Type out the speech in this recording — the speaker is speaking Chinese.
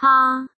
哈